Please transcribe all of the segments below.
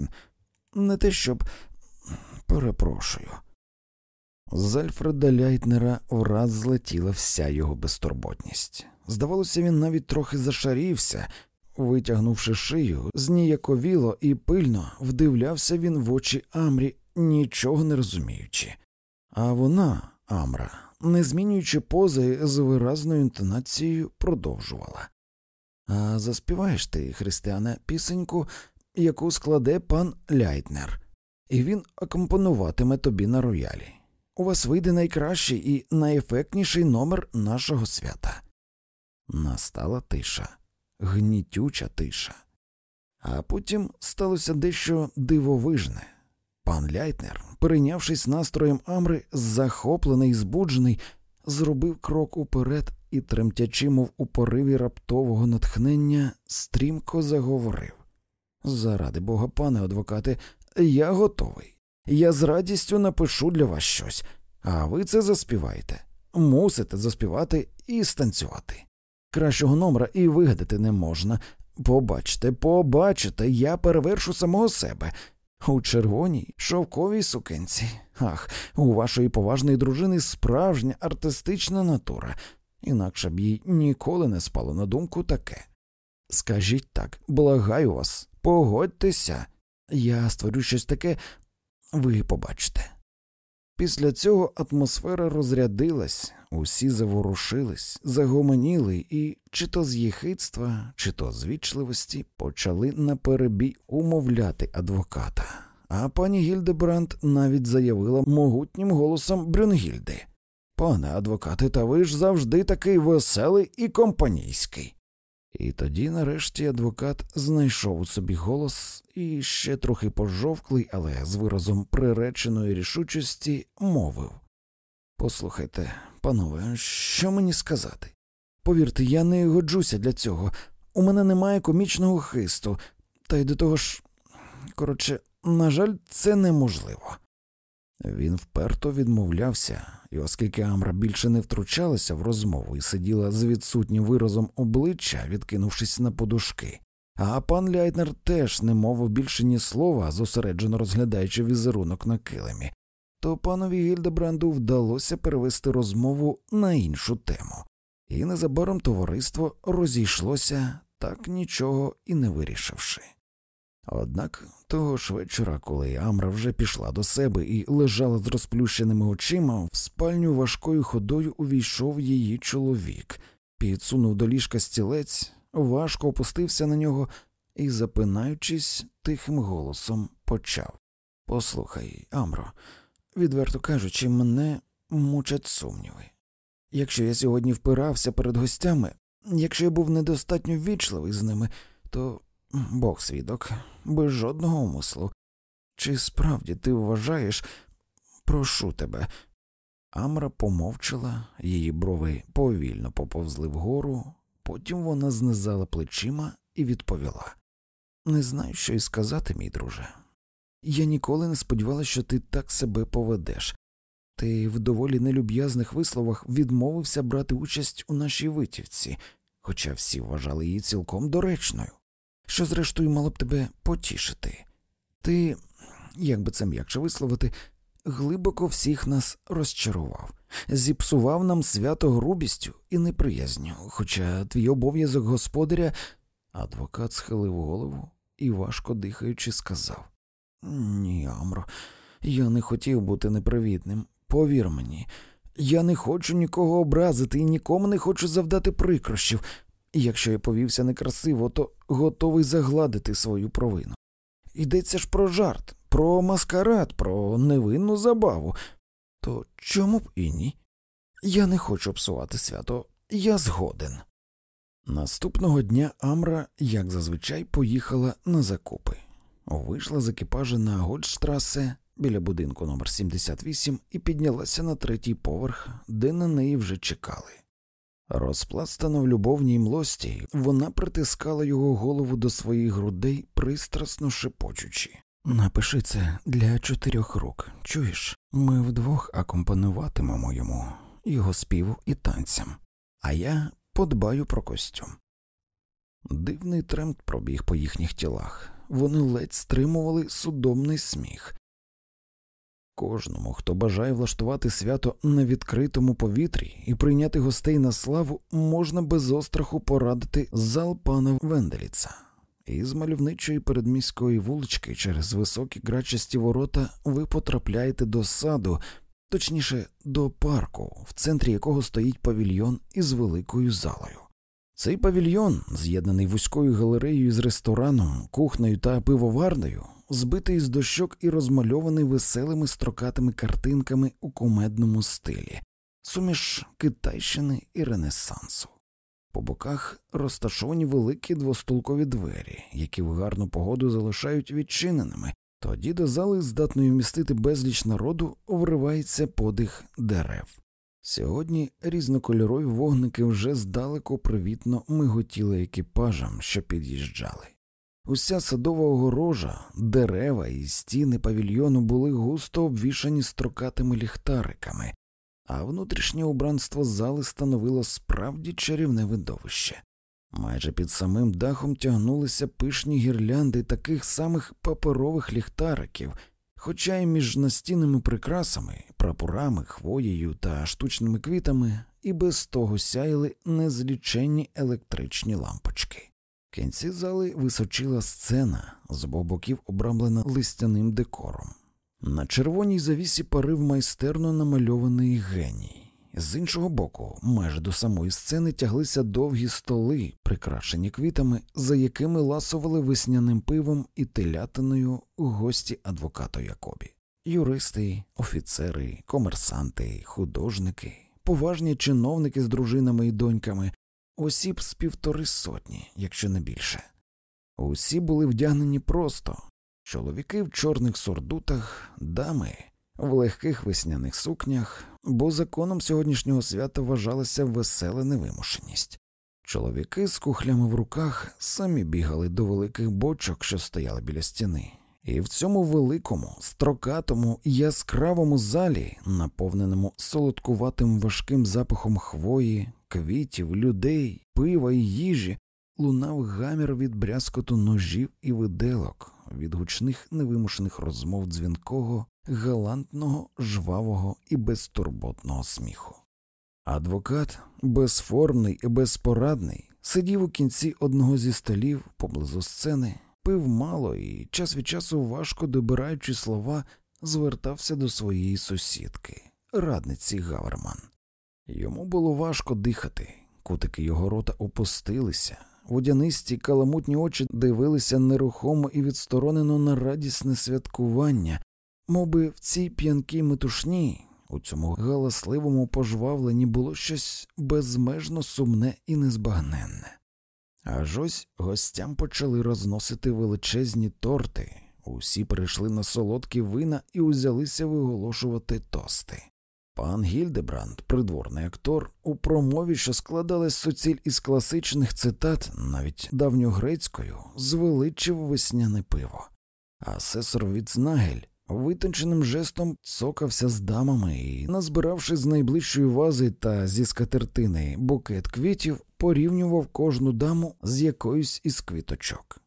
згоден. Не те щоб перепрошую. З Альфреда Ляйтнера враз злетіла вся його безтурботність. Здавалося, він навіть трохи зашарівся, витягнувши шию, зніяковіло і пильно вдивлявся він в очі Амрі, нічого не розуміючи. А вона, Амра, не змінюючи пози з виразною інтонацією, продовжувала. А заспіваєш ти, Християне, пісеньку, яку складе пан Ляйтнер, і він акомпонуватиме тобі на роялі. У вас вийде найкращий і найефектніший номер нашого свята. Настала тиша, гнітюча тиша. А потім сталося дещо дивовижне. Пан Ляйтнер, перейнявшись настроєм Амри, захоплений збуджений, зробив крок уперед і, тремтячи, мов у пориві раптового натхнення, стрімко заговорив Заради бога, пане адвокате, я готовий. Я з радістю напишу для вас щось, а ви це заспіваєте. Мусите заспівати і станцювати. Кращого номера і вигадати не можна. Побачте, побачите, я перевершу самого себе. У червоній шовковій сукенці. Ах, у вашої поважної дружини справжня артистична натура, інакше б їй ніколи не спало на думку таке. Скажіть так, благаю вас, погодьтеся, я створю щось таке, ви побачите. Після цього атмосфера розрядилась, усі заворушились, загомоніли і, чи то з єхидства, чи то з вічливості, почали наперебій умовляти адвоката. А пані Гільдебранд навіть заявила могутнім голосом Брюнгільди Пане адвокате, та ви ж завжди такий веселий і компанійський. І тоді, нарешті, адвокат знайшов у собі голос і ще трохи пожовклий, але з виразом приреченої рішучості мовив Послухайте, панове, що мені сказати? Повірте, я не годжуся для цього. У мене немає комічного хисту, та й до того ж, коротше, на жаль, це неможливо. Він вперто відмовлявся, і оскільки Амра більше не втручалася в розмову і сиділа з відсутнім виразом обличчя, відкинувшись на подушки, а пан Ляйтнер теж не мовив більше ні слова, зосереджено розглядаючи візерунок на килимі, то панові Гільдебранду вдалося перевести розмову на іншу тему, і незабаром товариство розійшлося, так нічого і не вирішивши. Однак того ж вечора, коли Амра вже пішла до себе і лежала з розплющеними очима, в спальню важкою ходою увійшов її чоловік, підсунув до ліжка стілець, важко опустився на нього і, запинаючись, тихим голосом почав Послухай, Амро, відверто кажучи, мене мучать сумніви. Якщо я сьогодні впирався перед гостями, якщо я був недостатньо ввічливий з ними, то Бог свідок, без жодного умислу. Чи справді ти вважаєш, прошу тебе. Амра помовчала, її брови повільно поповзли вгору, потім вона знизала плечима і відповіла Не знаю, що й сказати, мій друже. Я ніколи не сподівалася, що ти так себе поведеш. Ти в доволі нелюб'язних висловах відмовився брати участь у нашій витівці, хоча всі вважали її цілком доречною що, зрештою, мало б тебе потішити. Ти, як би це м'якше висловити, глибоко всіх нас розчарував, зіпсував нам свято грубістю і неприязню, хоча твій обов'язок господаря, адвокат схилив голову і, важко дихаючи, сказав Ні, Амро, я не хотів бути непривітним. Повір мені, я не хочу нікого образити і нікому не хочу завдати прикрощів. Якщо я повівся некрасиво, то готовий загладити свою провину. Йдеться ж про жарт, про маскарад, про невинну забаву. То чому б і ні? Я не хочу псувати свято, я згоден. Наступного дня Амра, як зазвичай, поїхала на закупи. Вийшла з екіпажа на Гольдштрасе біля будинку номер 78 і піднялася на третій поверх, де на неї вже чекали. Розпластана в любовній млості, вона притискала його голову до своїх грудей, пристрасно шепочучи. Напиши це для чотирьох рук. Чуєш, ми вдвох акомпануватимемо йому, його співу і танцям, а я подбаю про костюм. Дивний тремт пробіг по їхніх тілах. вони ледь стримували судомний сміх. Кожному, хто бажає влаштувати свято на відкритому повітрі і прийняти гостей на славу, можна без остраху порадити зал пана Венделіца. Із мальовничої передміської вулички через високі грачасті ворота ви потрапляєте до саду, точніше, до парку, в центрі якого стоїть павільйон із великою залою. Цей павільйон, з'єднаний вузькою галереєю з рестораном, кухнею та пивоварною, збитий з дощок і розмальований веселими строкатими картинками у кумедному стилі, суміш Китайщини і Ренесансу. По боках розташовані великі двостулкові двері, які в гарну погоду залишають відчиненими, тоді до зали, здатної вмістити безліч народу, вривається подих дерев. Сьогодні різнокольорові вогники вже здалеку привітно миготіли екіпажам, що під'їжджали. Уся садова огорожа, дерева і стіни павільйону були густо обвішані строкатими ліхтариками, а внутрішнє убранство зали становило справді чарівне видовище. Майже під самим дахом тягнулися пишні гірлянди таких самих паперових ліхтариків, хоча й між настінними прикрасами, прапорами, хвоєю та штучними квітами і без того сяяли незліченні електричні лампочки. Кінці зали височила сцена, з обох боків обрамлена листяним декором. На червоній завісі парив майстерно намальований геній. З іншого боку, майже до самої сцени тяглися довгі столи, прикрашені квітами, за якими ласували весняним пивом і телятиною гості адвоката Якобі. Юристи, офіцери, комерсанти, художники, поважні чиновники з дружинами і доньками, осіб з півтори сотні, якщо не більше. Усі були вдягнені просто чоловіки в чорних сурдутах, дами в легких весняних сукнях, бо законом сьогоднішнього свята вважалася весела невимушеність. Чоловіки з кухлями в руках самі бігали до великих бочок, що стояли біля стіни, і в цьому великому, строкатому, яскравому залі, наповненому солодкуватим важким запахом хвої, квітів, людей, пива і їжі, лунав гамір від брязкоту ножів і виделок, від гучних невимушених розмов дзвінкого, галантного, жвавого і безтурботного сміху. Адвокат, безформний і безпорадний, сидів у кінці одного зі столів поблизу сцени, пив мало і час від часу, важко добираючи слова, звертався до своєї сусідки, радниці Гаверман. Йому було важко дихати, кутики його рота опустилися, водянисті каламутні очі дивилися нерухомо і відсторонено на радісне святкування, Моби в цій п'янкій метушні, у цьому галасливому пожвавленні було щось безмежно сумне і незбагненне. Аж ось гостям почали розносити величезні торти, усі перейшли на солодкі вина і узялися виголошувати тости. Пан Гільдебранд, придворний актор, у промові, що складалась суціль із класичних цитат, навіть давньогрецькою, звеличив весняне пиво, а сесор Віцнагель витонченим жестом цокався з дамами і, назбиравши з найближчої вази та зі скатертини букет квітів, порівнював кожну даму з якоюсь із квіточок.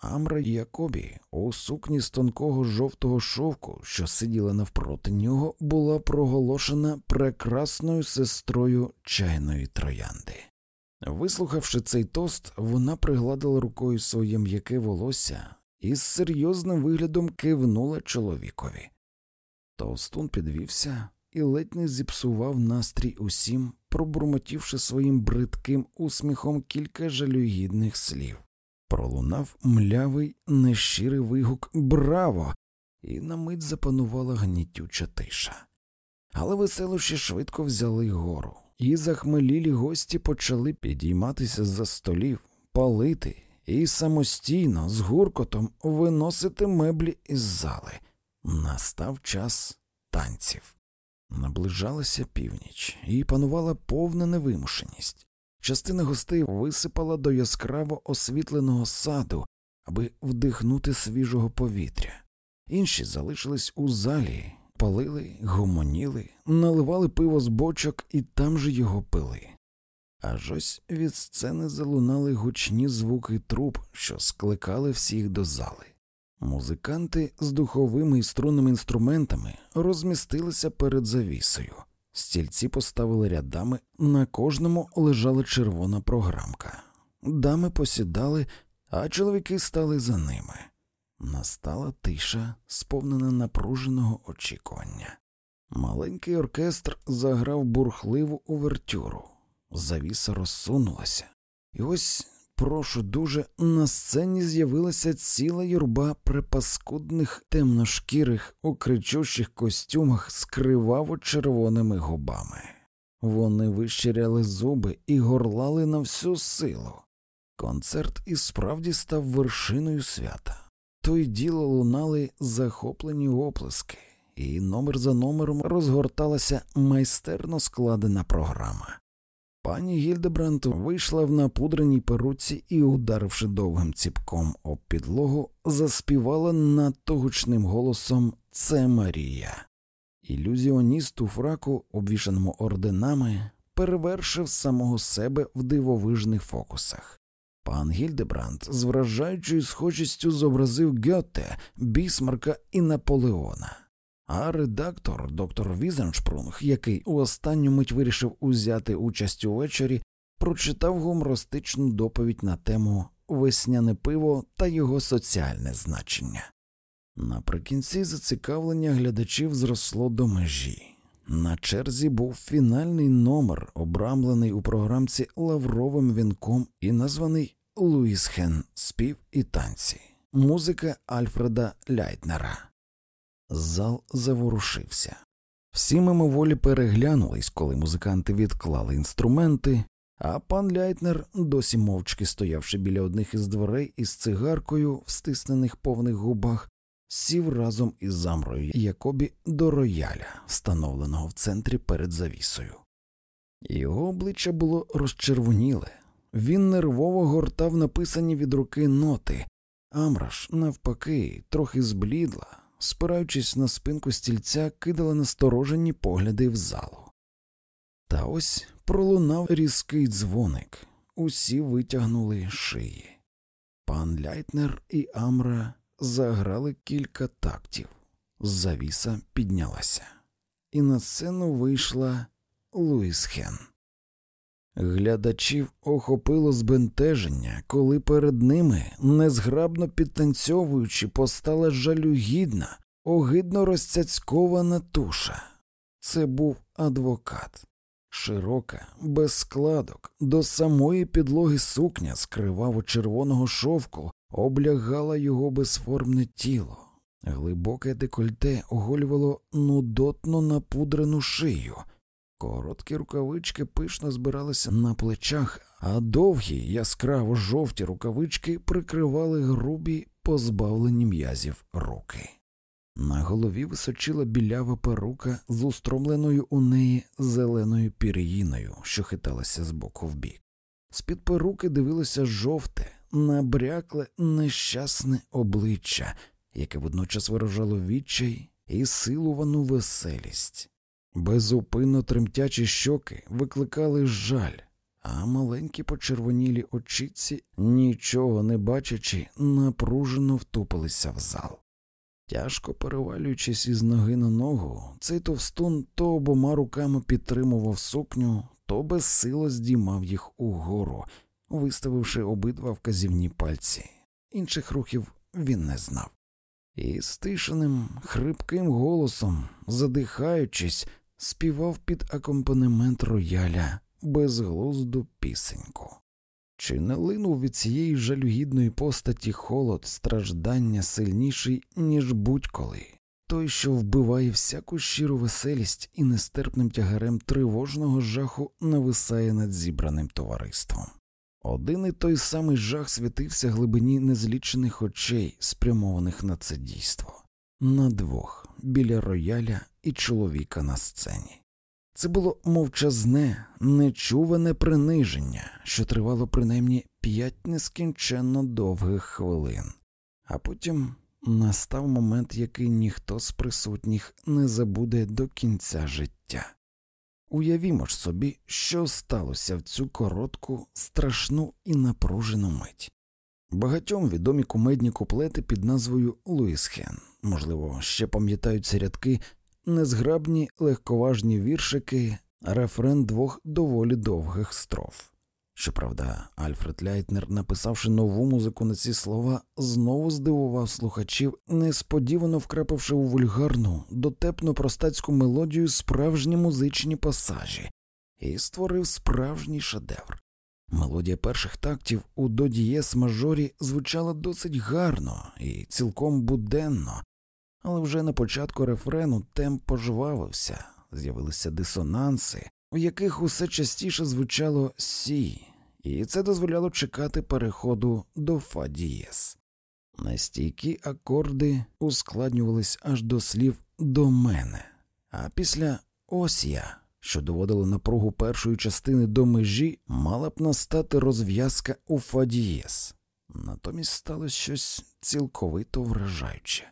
Амра Якобі у сукні з тонкого жовтого шовку, що сиділа навпроти нього, була проголошена прекрасною сестрою чайної троянди. Вислухавши цей тост, вона пригладила рукою своє м'яке волосся, і з серйозним виглядом кивнула чоловікові. Товстун підвівся і ледь не зіпсував настрій усім, пробурмотівши своїм бридким усміхом кілька жалюгідних слів. Пролунав млявий, нещирий вигук Браво! і на мить запанувала гнітюча тиша. Але веселощі швидко взяли гору, і захмелілі гості почали підійматися за столів, палити і самостійно з гуркотом виносити меблі із зали. Настав час танців. Наближалася північ, і панувала повна невимушеність. Частина гостей висипала до яскраво освітленого саду, аби вдихнути свіжого повітря. Інші залишились у залі, палили, гомоніли, наливали пиво з бочок і там же його пили. Аж ось від сцени залунали гучні звуки труб, що скликали всіх до зали. Музиканти з духовими і струнними інструментами розмістилися перед завісою. Стільці поставили рядами, на кожному лежала червона програмка. Дами посідали, а чоловіки стали за ними. Настала тиша, сповнена напруженого очікування. Маленький оркестр заграв бурхливу увертюру. Завіса розсунулася, і ось, прошу дуже, на сцені з'явилася ціла юрба припаскудних темношкірих у кричущих костюмах з криваво червоними губами. Вони вищиряли зуби і горлали на всю силу. Концерт і справді став вершиною свята. То діло лунали захоплені оплески, і номер за номером розгорталася майстерно складена програма. Пані Гільдебранд вийшла в напудреній перуці і, ударивши довгим ціпком об підлогу, заспівала надто гучним голосом Це Марія. Ілюзіоніст у фраку, обвішаному орденами, перевершив самого себе в дивовижних фокусах. Пан Гільдебранд з вражаючою схожістю зобразив Гьоте, Бісмарка і Наполеона. А редактор, доктор Візеншпрунг, який у останню мить вирішив узяти участь у вечорі, прочитав гумористичну доповідь на тему Весняне пиво та його соціальне значення. Наприкінці зацікавлення глядачів зросло до межі. На черзі був фінальний номер, обрамлений у програмці лавровим вінком і названий Луїс Хен Спів і танці, музика Альфреда Ляйтнера. Зал заворушився. Всі мимоволі переглянулись, коли музиканти відклали інструменти, а пан Ляйтнер, досі мовчки стоявши біля одних із дверей із цигаркою в стиснених повних губах, сів разом із замрою Якобі до рояля, встановленого в центрі перед завісою. Його обличчя було розчервоніле, він нервово гортав написані від руки ноти, Амраш, навпаки, трохи зблідла спираючись на спинку стільця, кидала насторожені погляди в залу. Та ось пролунав різкий дзвоник, усі витягнули шиї. Пан Ляйтнер і Амра заграли кілька тактів, завіса піднялася, і на сцену вийшла Луїс Хен. Глядачів охопило збентеження, коли перед ними, незграбно підтанцьовуючи, постала жалюгідна, огидно розцяцькована туша. Це був адвокат. Широка, без складок, до самої підлоги сукня з криваво червоного шовку облягала його безформне тіло. Глибоке декольте оголювало нудотно напудрену шию, Короткі рукавички пишно збиралися на плечах, а довгі, яскраво жовті рукавички прикривали грубі, позбавлені м'язів руки. На голові височила білява перука з устромленою у неї зеленою пір'їною, що хиталася з боку в бік. З під перуки дивилося жовте, набрякле, нещасне обличчя, яке водночас виражало відчай і силувану веселість. Безупинно тремтячі щоки викликали жаль, а маленькі почервонілі очіці, нічого не бачачи, напружено втупилися в зал. Тяжко перевалюючись із ноги на ногу, цей товстун то обома руками підтримував сукню, то безсило здіймав їх угору, виставивши обидва вказівні пальці. Інших рухів він не знав. І стишеним, хрипким голосом, задихаючись, співав під акомпанемент рояля безглузду пісеньку. Чи не линув від цієї жалюгідної постаті холод страждання сильніший, ніж будь-коли, той, що вбиває всяку щиру веселість і нестерпним тягарем тривожного жаху нависає над зібраним товариством. Один і той самий жах світився глибині незлічених очей, спрямованих на це дійство, на двох біля рояля і чоловіка на сцені. Це було мовчазне, нечуване приниження, що тривало принаймні п'ять нескінченно довгих хвилин, а потім настав момент, який ніхто з присутніх не забуде до кінця життя. Уявімо ж собі, що сталося в цю коротку, страшну і напружену мить. Багатьом відомі кумедні куплети під назвою Луїс Хен, можливо, ще пам'ятаються рядки, незграбні легковажні віршики, рефрен двох доволі довгих строф. Щоправда, Альфред Ляйтнер, написавши нову музику на ці слова, знову здивував слухачів, несподівано вкрапивши у вульгарну, дотепну простацьку мелодію справжні музичні пасажі, і створив справжній шедевр. Мелодія перших тактів у до дієс мажорі звучала досить гарно і цілком буденно, але вже на початку рефрену темп пожвавився, з'явилися дисонанси, в яких усе частіше звучало сі, і це дозволяло чекати переходу до фа дієс. Настійкі акорди ускладнювались аж до слів до мене, а після ось я, що доводило напругу першої частини до межі, мала б настати розв'язка у фа дієс. Натомість сталося щось цілковито вражаюче.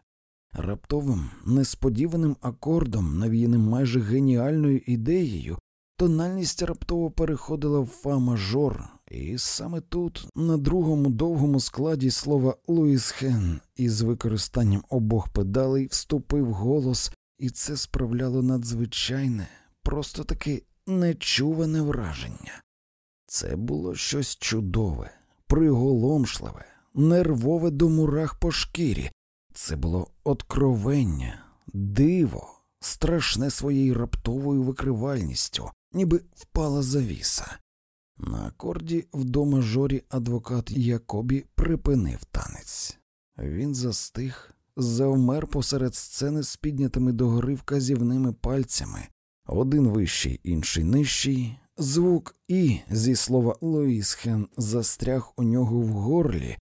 Раптовим, несподіваним акордом, навіяним майже геніальною ідеєю, тональність раптово переходила в фа мажор, і саме тут, на другому довгому складі слова Луїс Хен, із використанням обох педалей вступив голос, і це справляло надзвичайне, просто таки нечуване враження. Це було щось чудове, приголомшливе, нервове до мурах по шкірі. Це було откровення, диво, страшне своєю раптовою викривальністю, ніби впала завіса. На акорді в до мажорі адвокат Якобі припинив танець. Він застиг, завмер посеред сцени з піднятими догори вказівними пальцями, один вищий, інший нижчий. Звук і зі слова Лоїсхен застряг у нього в горлі,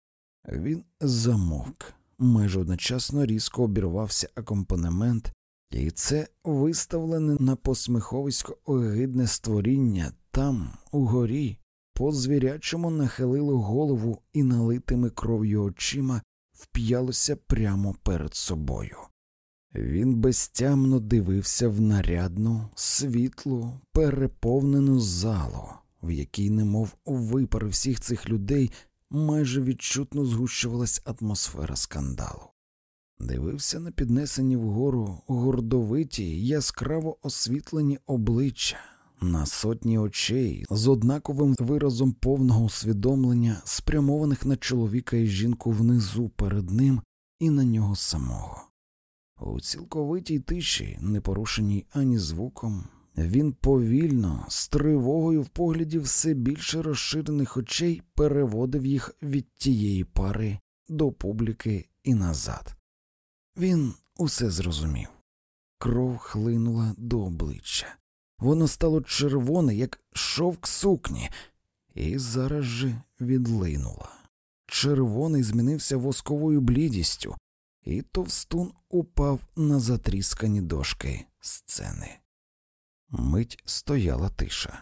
він замовк. Майже одночасно різко обірвався акомпанемент, і це виставлене на посміховисько огидне створіння там, угорі, по звірячому нахилило голову і налитими кров'ю очима вп'ялося прямо перед собою. Він безтямно дивився в нарядну, світлу, переповнену залу, в якій, немов випари всіх цих людей, майже відчутно згущувалась атмосфера скандалу. Дивився на піднесені вгору гордовиті, яскраво освітлені обличчя, на сотні очей з однаковим виразом повного усвідомлення, спрямованих на чоловіка і жінку внизу перед ним і на нього самого. У цілковитій тиші, не порушеній ані звуком, він повільно, з тривогою в погляді все більше розширених очей переводив їх від тієї пари до публіки і назад. Він усе зрозумів. Кров хлинула до обличчя. Воно стало червоне, як шовк сукні, і зараз же відлинуло. Червоний змінився восковою блідістю, і товстун упав на затріскані дошки сцени. Мить стояла тиша.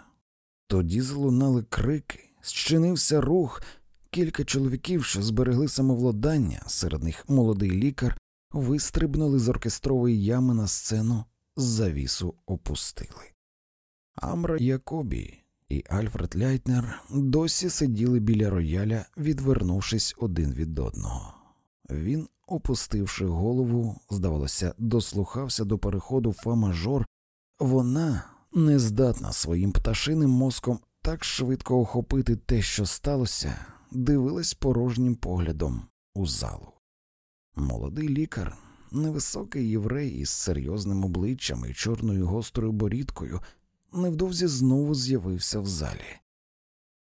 Тоді залунали крики, зчинився рух. Кілька чоловіків, що зберегли самовладання, серед них молодий лікар, вистрибнули з оркестрової ями на сцену, завісу опустили. Амра Якобі і Альфред Ляйтнер досі сиділи біля рояля, відвернувшись один від одного. Він, опустивши голову, здавалося, дослухався до переходу фа мажор, вона не здатна своїм пташиним мозком так швидко охопити те, що сталося, дивилась порожнім поглядом у залу. Молодий лікар, невисокий єврей із серйозним обличчям і чорною гострою борідкою, невдовзі знову з'явився в залі.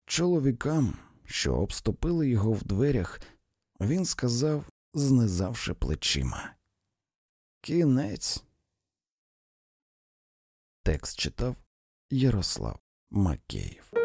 Чоловікам, що обступили його в дверях, він сказав, знизавши плечима. Кінець. Текст читав Ярослав Макеєв.